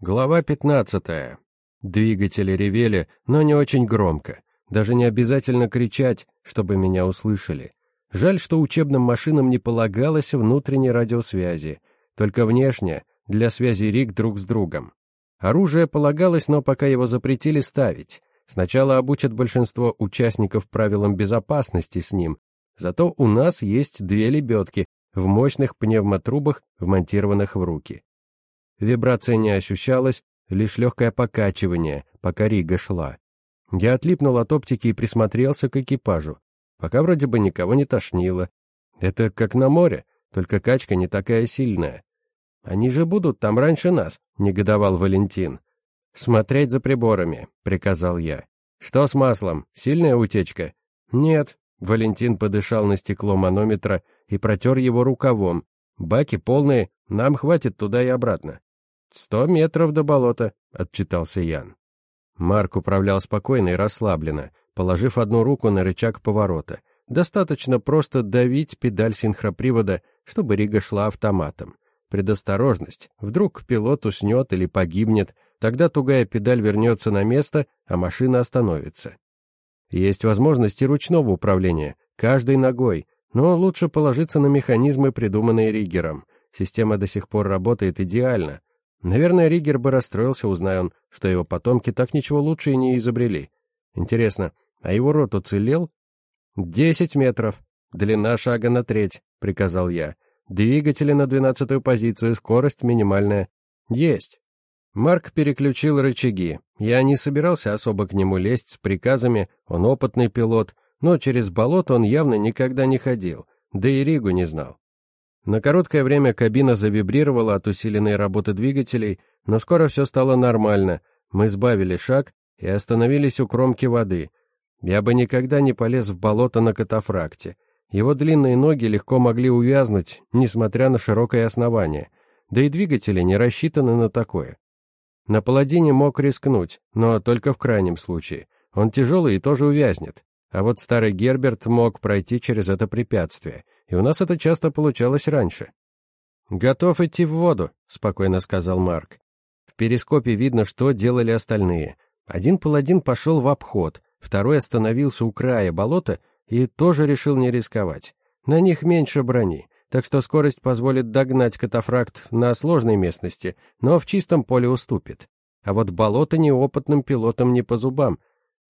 Глава 15. Двигатели ревели, но не очень громко. Даже не обязательно кричать, чтобы меня услышали. Жаль, что учебным машинам не полагалось внутренней радиосвязи, только внешне, для связи РИК друг с другом. Оружие полагалось, но пока его запретили ставить. Сначала обучат большинство участников правилам безопасности с ним, зато у нас есть две лебедки в мощных пневмотрубах, вмонтированных в руки. Вибрация не ощущалась, лишь легкое покачивание, пока Рига шла. Я отлипнул от оптики и присмотрелся к экипажу. Пока вроде бы никого не тошнило. Это как на море, только качка не такая сильная. «Они же будут там раньше нас», — негодовал Валентин. «Смотреть за приборами», — приказал я. «Что с маслом? Сильная утечка?» «Нет». Валентин подышал на стекло манометра и протер его рукавом. «Баки полные, нам хватит туда и обратно». «Сто метров до болота», — отчитался Ян. Марк управлял спокойно и расслабленно, положив одну руку на рычаг поворота. Достаточно просто давить педаль синхропривода, чтобы Рига шла автоматом. Предосторожность. Вдруг пилот уснет или погибнет, тогда тугая педаль вернется на место, а машина остановится. Есть возможности ручного управления, каждой ногой, но лучше положиться на механизмы, придуманные Ригером. Система до сих пор работает идеально, Наверное, Ригер бы расстроился, узная он, что его потомки так ничего лучше и не изобрели. Интересно, а его рот уцелел? «Десять метров. Длина шага на треть», — приказал я. «Двигатели на двенадцатую позицию, скорость минимальная». «Есть». Марк переключил рычаги. Я не собирался особо к нему лезть с приказами, он опытный пилот, но через болото он явно никогда не ходил, да и Ригу не знал. На короткое время кабина завибрировала от усиленной работы двигателей, но скоро все стало нормально. Мы сбавили шаг и остановились у кромки воды. Я бы никогда не полез в болото на катафракте. Его длинные ноги легко могли увязнуть, несмотря на широкое основание. Да и двигатели не рассчитаны на такое. На паладине мог рискнуть, но только в крайнем случае. Он тяжелый и тоже увязнет. А вот старый Герберт мог пройти через это препятствие — и у нас это часто получалось раньше. «Готов идти в воду», — спокойно сказал Марк. В перископе видно, что делали остальные. Один паладин пошел в обход, второй остановился у края болота и тоже решил не рисковать. На них меньше брони, так что скорость позволит догнать катафракт на сложной местности, но в чистом поле уступит. А вот болото неопытным пилотам не по зубам.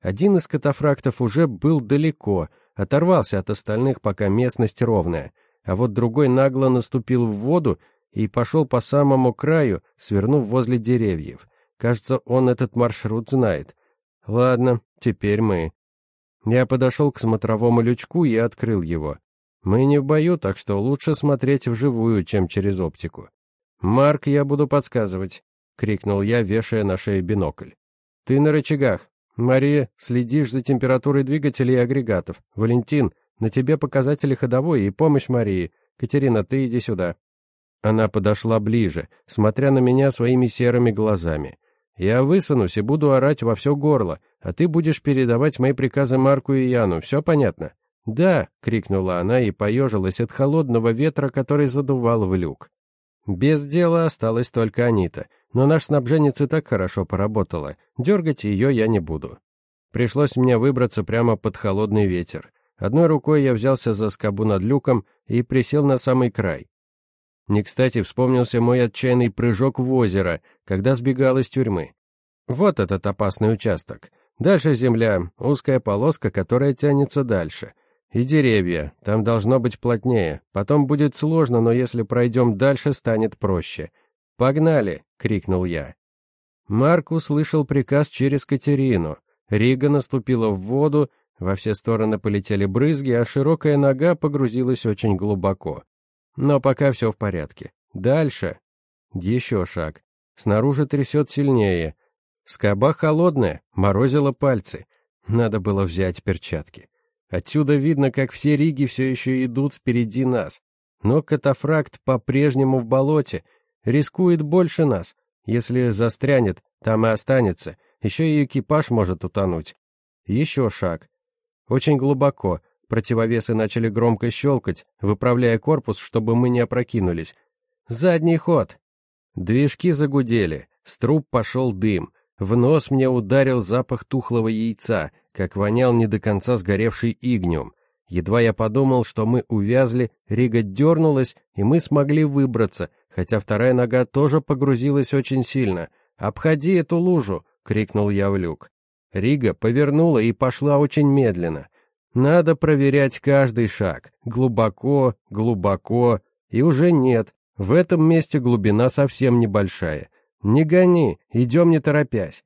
Один из катафрактов уже был далеко, Оторвался от остальных, пока местность ровная, а вот другой нагло наступил в воду и пошел по самому краю, свернув возле деревьев. Кажется, он этот маршрут знает. Ладно, теперь мы. Я подошел к смотровому лючку и открыл его. Мы не в бою, так что лучше смотреть вживую, чем через оптику. «Марк, я буду подсказывать», — крикнул я, вешая на шею бинокль. «Ты на рычагах. Мария, следишь за температурой двигателей и агрегатов. Валентин, на тебе показатели ходовой и помощь Марии. Катерина, ты иди сюда. Она подошла ближе, смотря на меня своими серыми глазами. Я высунусь и буду орать во все горло, а ты будешь передавать мои приказы Марку и Яну. Все понятно? Да, крикнула она и поежилась от холодного ветра, который задувал в люк. Без дела осталась только Анита но наш снабженец и так хорошо поработала. Дергать ее я не буду. Пришлось мне выбраться прямо под холодный ветер. Одной рукой я взялся за скобу над люком и присел на самый край. Не кстати вспомнился мой отчаянный прыжок в озеро, когда сбегал из тюрьмы. Вот этот опасный участок. Дальше земля, узкая полоска, которая тянется дальше. И деревья, там должно быть плотнее. Потом будет сложно, но если пройдем дальше, станет проще. «Погнали!» — крикнул я. Марк услышал приказ через Катерину. Рига наступила в воду, во все стороны полетели брызги, а широкая нога погрузилась очень глубоко. Но пока все в порядке. Дальше. Еще шаг. Снаружи трясет сильнее. Скоба холодная, морозила пальцы. Надо было взять перчатки. Отсюда видно, как все риги все еще идут впереди нас. Но катафракт по-прежнему в болоте — Рискует больше нас. Если застрянет, там и останется. Еще и экипаж может утонуть. Еще шаг. Очень глубоко. Противовесы начали громко щелкать, выправляя корпус, чтобы мы не опрокинулись. Задний ход. Движки загудели. С труб пошел дым. В нос мне ударил запах тухлого яйца, как вонял не до конца сгоревший игниум. Едва я подумал, что мы увязли, Рига дернулась, и мы смогли выбраться, хотя вторая нога тоже погрузилась очень сильно. «Обходи эту лужу!» — крикнул я в люк. Рига повернула и пошла очень медленно. Надо проверять каждый шаг. Глубоко, глубоко. И уже нет. В этом месте глубина совсем небольшая. Не гони, идем не торопясь.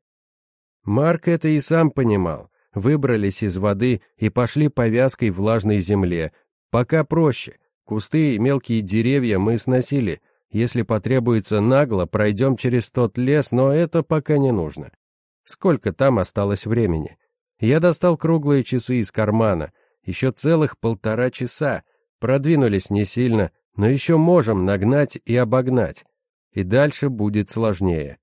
Марк это и сам понимал. Выбрались из воды и пошли по вязкой влажной земле. Пока проще. Кусты и мелкие деревья мы сносили. Если потребуется нагло, пройдем через тот лес, но это пока не нужно. Сколько там осталось времени? Я достал круглые часы из кармана. Еще целых полтора часа. Продвинулись не сильно, но еще можем нагнать и обогнать. И дальше будет сложнее.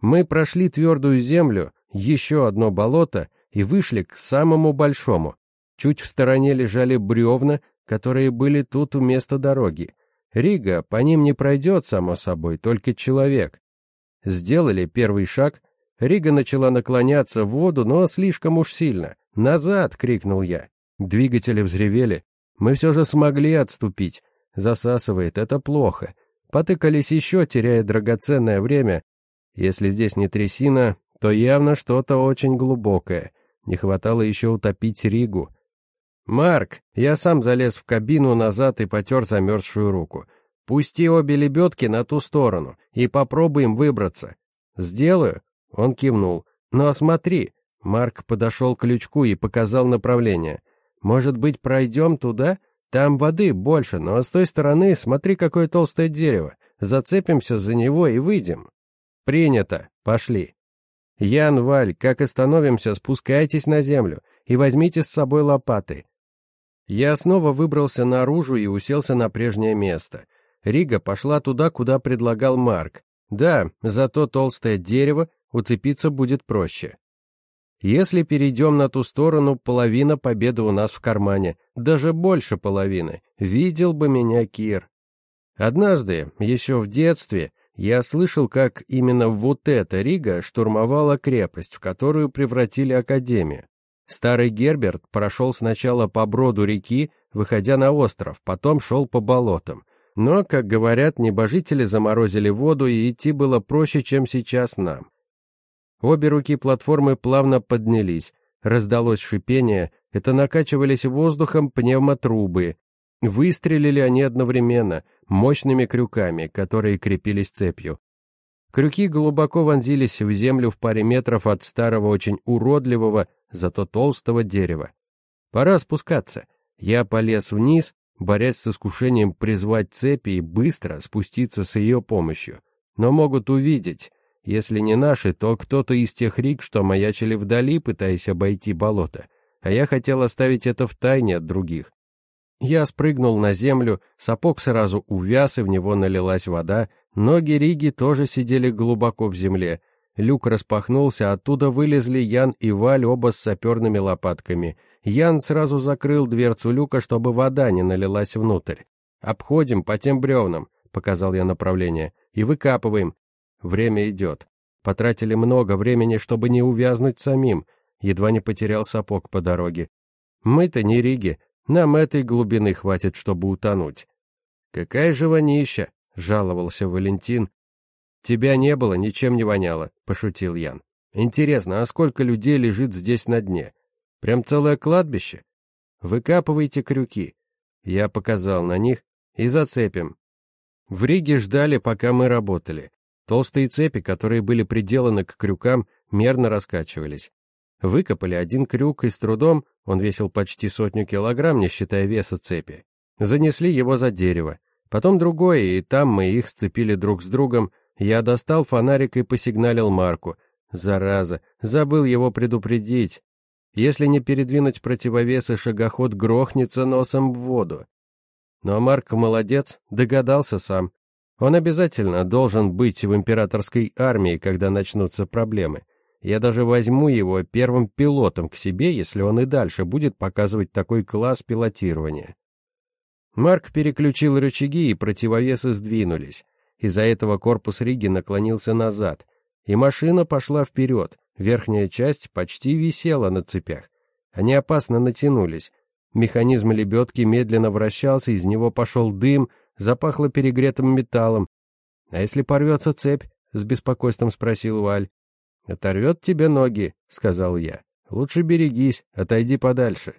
Мы прошли твердую землю, еще одно болото и вышли к самому большому. Чуть в стороне лежали бревна, которые были тут вместо дороги. Рига по ним не пройдет, само собой, только человек. Сделали первый шаг, Рига начала наклоняться в воду, но слишком уж сильно. «Назад!» — крикнул я. Двигатели взревели. Мы все же смогли отступить. Засасывает, это плохо. Потыкались еще, теряя драгоценное время. Если здесь не трясина, то явно что-то очень глубокое. Не хватало еще утопить Ригу. «Марк!» Я сам залез в кабину назад и потер замерзшую руку. «Пусти обе лебедки на ту сторону и попробуем выбраться». «Сделаю?» Он кивнул. «Ну а смотри!» Марк подошел к лючку и показал направление. «Может быть, пройдем туда? Там воды больше, но с той стороны смотри, какое толстое дерево. Зацепимся за него и выйдем». «Принято. Пошли». «Ян, Валь, как остановимся, спускайтесь на землю и возьмите с собой лопаты». Я снова выбрался наружу и уселся на прежнее место. Рига пошла туда, куда предлагал Марк. Да, зато толстое дерево уцепиться будет проще. Если перейдем на ту сторону, половина победы у нас в кармане, даже больше половины. Видел бы меня Кир. Однажды, еще в детстве, я слышал, как именно вот эта Рига штурмовала крепость, в которую превратили академию. Старый Герберт прошел сначала по броду реки, выходя на остров, потом шел по болотам. Но, как говорят, небожители заморозили воду, и идти было проще, чем сейчас нам. Обе руки платформы плавно поднялись. Раздалось шипение, это накачивались воздухом пневмотрубы. Выстрелили они одновременно, мощными крюками, которые крепились цепью. Крюки глубоко вонзились в землю в паре метров от старого, очень уродливого, зато толстого дерева. Пора спускаться. Я полез вниз, борясь с искушением призвать цепи и быстро спуститься с ее помощью. Но могут увидеть. Если не наши, то кто-то из тех рик, что маячили вдали, пытаясь обойти болото. А я хотел оставить это в тайне от других. Я спрыгнул на землю, сапог сразу увяз, и в него налилась вода. Ноги Риги тоже сидели глубоко в земле. Люк распахнулся, оттуда вылезли Ян и Валь оба с саперными лопатками. Ян сразу закрыл дверцу люка, чтобы вода не налилась внутрь. «Обходим по тем бревнам», — показал я направление, — «и выкапываем. Время идет. Потратили много времени, чтобы не увязнуть самим. Едва не потерял сапог по дороге. Мы-то не Риги, нам этой глубины хватит, чтобы утонуть. Какая же вонища, жаловался Валентин. Тебя не было, ничем не воняло, пошутил Ян. Интересно, а сколько людей лежит здесь на дне? Прям целое кладбище? Выкапывайте крюки. Я показал на них и зацепим. В Риге ждали, пока мы работали. Толстые цепи, которые были приделаны к крюкам, мерно раскачивались. Выкопали один крюк и с трудом, он весил почти сотню килограмм, не считая веса цепи. Занесли его за дерево. Потом другое, и там мы их сцепили друг с другом. Я достал фонарик и посигналил Марку. Зараза, забыл его предупредить. Если не передвинуть противовесы, шагоход грохнется носом в воду. Но Марк молодец, догадался сам. Он обязательно должен быть в императорской армии, когда начнутся проблемы. Я даже возьму его первым пилотом к себе, если он и дальше будет показывать такой класс пилотирования. Марк переключил рычаги, и противовесы сдвинулись. Из-за этого корпус Риги наклонился назад. и машина пошла вперед. Верхняя часть почти висела на цепях. Они опасно натянулись. Механизм лебедки медленно вращался, из него пошел дым, запахло перегретым металлом. «А если порвется цепь?» — с беспокойством спросил Валь. «Оторвет тебе ноги», — сказал я. «Лучше берегись, отойди подальше».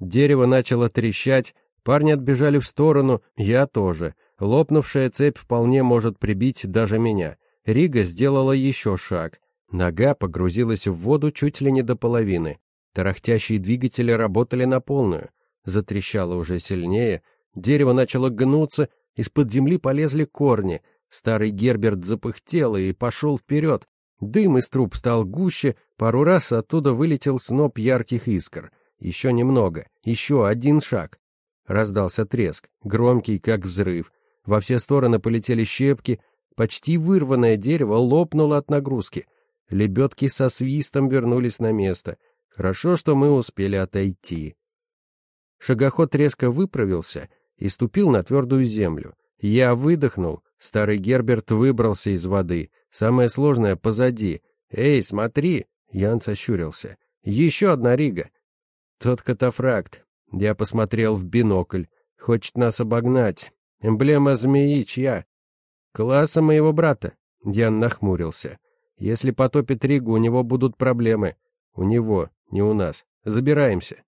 Дерево начало трещать, парни отбежали в сторону, я тоже. Лопнувшая цепь вполне может прибить даже меня. Рига сделала еще шаг. Нога погрузилась в воду чуть ли не до половины. Тарахтящие двигатели работали на полную. Затрещало уже сильнее, дерево начало гнуться, из-под земли полезли корни. Старый Герберт запыхтел и пошел вперед. Дым из труб стал гуще, пару раз оттуда вылетел сноп ярких искр. Еще немного, еще один шаг. Раздался треск, громкий, как взрыв. Во все стороны полетели щепки, почти вырванное дерево лопнуло от нагрузки. Лебедки со свистом вернулись на место. Хорошо, что мы успели отойти. Шагоход резко выправился и ступил на твердую землю. Я выдохнул, старый Герберт выбрался из воды — Самое сложное позади. Эй, смотри, Ян сощурился. Еще одна рига. Тот катафракт. Я посмотрел в бинокль. Хочет нас обогнать. Эмблема змеи чья? Класса моего брата. Диан нахмурился. Если потопит Ригу, у него будут проблемы. У него, не у нас. Забираемся.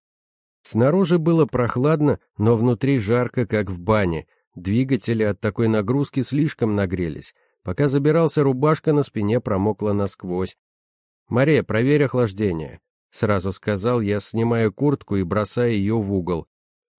Снаружи было прохладно, но внутри жарко, как в бане. Двигатели от такой нагрузки слишком нагрелись. Пока забирался, рубашка на спине промокла насквозь. «Мария, проверь охлаждение», — сразу сказал я, снимая куртку и бросая ее в угол.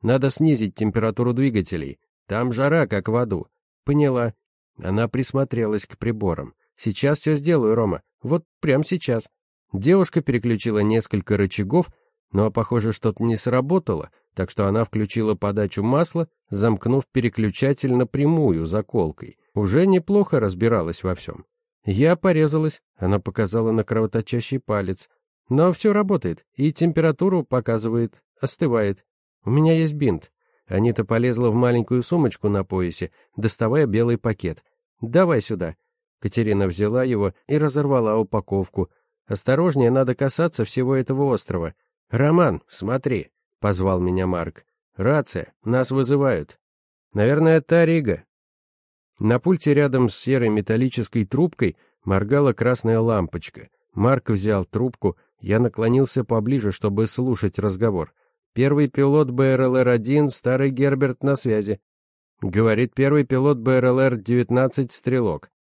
«Надо снизить температуру двигателей. Там жара, как в аду». «Поняла». Она присмотрелась к приборам. «Сейчас все сделаю, Рома. Вот прямо сейчас». Девушка переключила несколько рычагов, но, похоже, что-то не сработало, так что она включила подачу масла, замкнув переключатель напрямую заколкой. Уже неплохо разбиралась во всем. Я порезалась, она показала на кровоточащий палец. Но все работает, и температуру показывает, остывает. У меня есть бинт. Анита полезла в маленькую сумочку на поясе, доставая белый пакет. «Давай сюда». Катерина взяла его и разорвала упаковку. «Осторожнее, надо касаться всего этого острова». «Роман, смотри», — позвал меня Марк. «Рация, нас вызывают». «Наверное, это Рига. На пульте рядом с серой металлической трубкой моргала красная лампочка. Марк взял трубку, я наклонился поближе, чтобы слушать разговор. Первый пилот БРЛР-1, старый Герберт на связи. Говорит первый пилот БРЛР-19 Стрелок.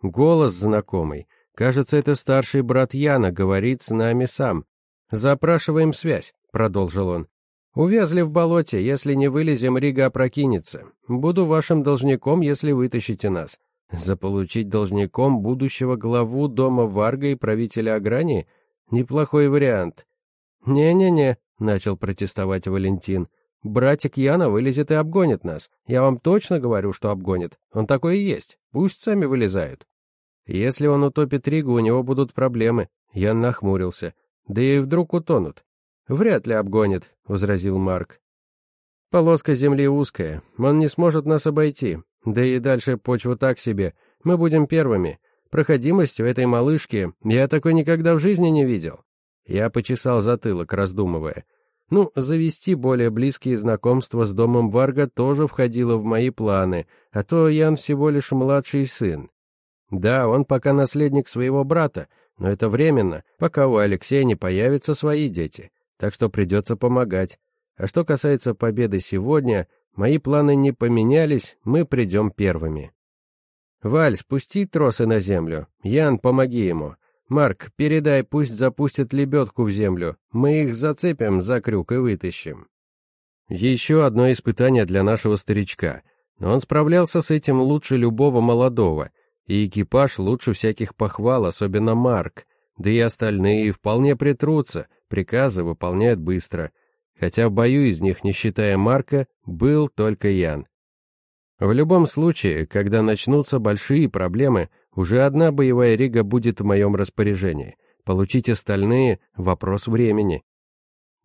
Голос знакомый. Кажется, это старший брат Яна говорит с нами сам. Запрашиваем связь, продолжил он. Увязли в болоте, если не вылезем, Рига опрокинется. Буду вашим должником, если вытащите нас. Заполучить должником будущего главу дома Варга и правителя Аграни? Неплохой вариант. Не-не-не, начал протестовать Валентин. Братик Яна вылезет и обгонит нас. Я вам точно говорю, что обгонит. Он такой и есть. Пусть сами вылезают. Если он утопит Ригу, у него будут проблемы. Ян нахмурился. Да и вдруг утонут. Вряд ли обгонит, возразил Марк. Полоска земли узкая, он не сможет нас обойти. Да и дальше почва так себе. Мы будем первыми. Проходимость у этой малышки я такой никогда в жизни не видел. Я почесал затылок, раздумывая. Ну, завести более близкие знакомства с домом Варга тоже входило в мои планы, а то Ян всего лишь младший сын. Да, он пока наследник своего брата, но это временно, пока у Алексея не появятся свои дети так что придется помогать. А что касается победы сегодня, мои планы не поменялись, мы придем первыми. Валь, спусти тросы на землю. Ян, помоги ему. Марк, передай, пусть запустят лебедку в землю. Мы их зацепим за крюк и вытащим. Еще одно испытание для нашего старичка. Но он справлялся с этим лучше любого молодого. И экипаж лучше всяких похвал, особенно Марк. Да и остальные вполне притрутся — Приказы выполняют быстро, хотя в бою из них, не считая Марка, был только Ян. В любом случае, когда начнутся большие проблемы, уже одна боевая рига будет в моем распоряжении. Получить остальные — вопрос времени.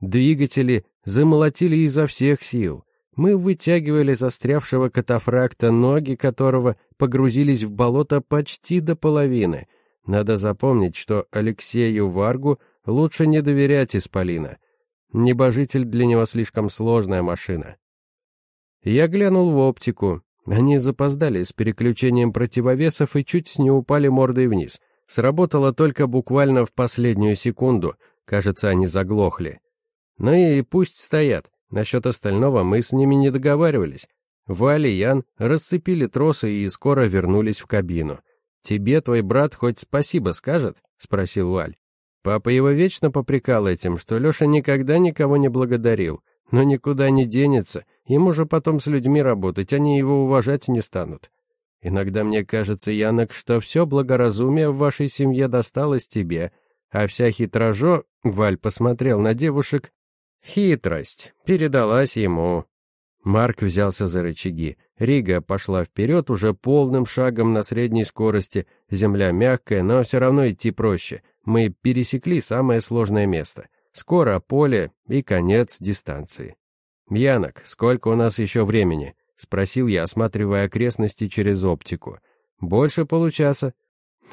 Двигатели замолотили изо всех сил. Мы вытягивали застрявшего катафракта, ноги которого погрузились в болото почти до половины. Надо запомнить, что Алексею Варгу лучше не доверять Исполина. Небожитель для него слишком сложная машина. Я глянул в оптику. Они запоздали с переключением противовесов и чуть не упали мордой вниз. Сработало только буквально в последнюю секунду. Кажется, они заглохли. Ну и пусть стоят. Насчет остального мы с ними не договаривались. Валя и Ян расцепили тросы и скоро вернулись в кабину. «Тебе твой брат хоть спасибо скажет?» — спросил Валь. Папа его вечно попрекал этим, что Леша никогда никого не благодарил. Но никуда не денется, ему же потом с людьми работать, они его уважать не станут. Иногда мне кажется, Янок, что все благоразумие в вашей семье досталось тебе, а вся хитрожо, Валь посмотрел на девушек, хитрость передалась ему. Марк взялся за рычаги. Рига пошла вперед уже полным шагом на средней скорости. Земля мягкая, но все равно идти проще. Мы пересекли самое сложное место. Скоро поле и конец дистанции. «Янок, сколько у нас еще времени?» — спросил я, осматривая окрестности через оптику. «Больше получаса».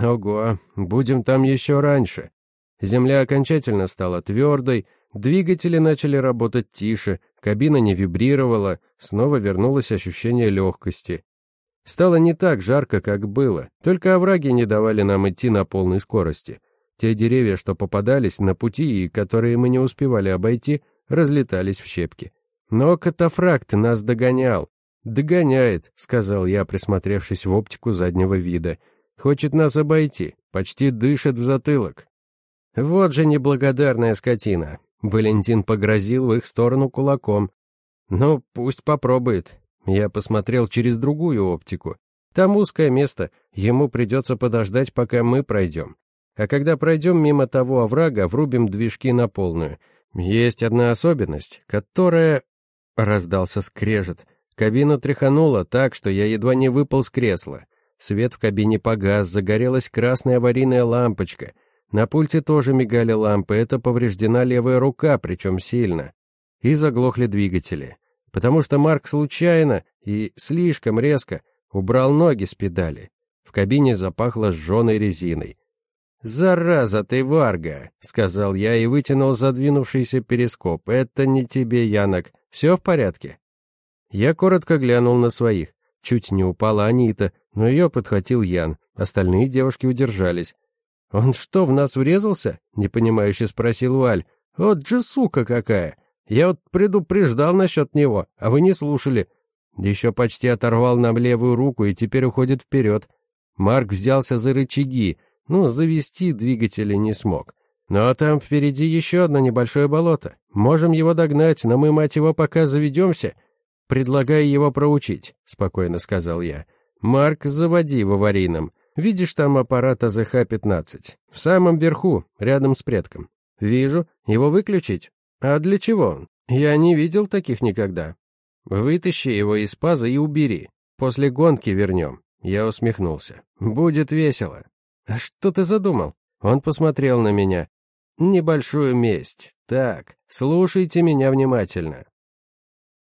«Ого, будем там еще раньше». Земля окончательно стала твердой, двигатели начали работать тише, кабина не вибрировала, снова вернулось ощущение легкости. Стало не так жарко, как было, только овраги не давали нам идти на полной скорости. Те деревья, что попадались на пути и которые мы не успевали обойти, разлетались в щепки. Но катафракт нас догонял. «Догоняет», — сказал я, присмотревшись в оптику заднего вида. «Хочет нас обойти, почти дышит в затылок». «Вот же неблагодарная скотина!» Валентин погрозил в их сторону кулаком. «Ну, пусть попробует». Я посмотрел через другую оптику. Там узкое место, ему придется подождать, пока мы пройдем. А когда пройдем мимо того оврага, врубим движки на полную. Есть одна особенность, которая... Раздался скрежет. Кабину тряхануло так, что я едва не выпал с кресла. Свет в кабине погас, загорелась красная аварийная лампочка. На пульте тоже мигали лампы, это повреждена левая рука, причем сильно. И заглохли двигатели. Потому что Марк случайно и слишком резко убрал ноги с педали. В кабине запахло сжженной резиной. «Зараза ты, Варга!» — сказал я и вытянул задвинувшийся перископ. «Это не тебе, Янок. Все в порядке?» Я коротко глянул на своих. Чуть не упала Анита, но ее подхватил Ян. Остальные девушки удержались. «Он что, в нас врезался?» — непонимающе спросил Валь. «Вот же сука какая! Я вот предупреждал насчет него, а вы не слушали. Еще почти оторвал нам левую руку и теперь уходит вперед. Марк взялся за рычаги, ну, завести двигатели не смог. Но там впереди еще одно небольшое болото. Можем его догнать, но мы, мать его, пока заведемся. Предлагаю его проучить, спокойно сказал я. Марк, заводи в аварийном. Видишь там аппарат АЗХ-15? В самом верху, рядом с предком. Вижу. Его выключить? А для чего? Я не видел таких никогда. Вытащи его из паза и убери. После гонки вернем. Я усмехнулся. Будет весело. «А что ты задумал?» Он посмотрел на меня. «Небольшую месть. Так, слушайте меня внимательно.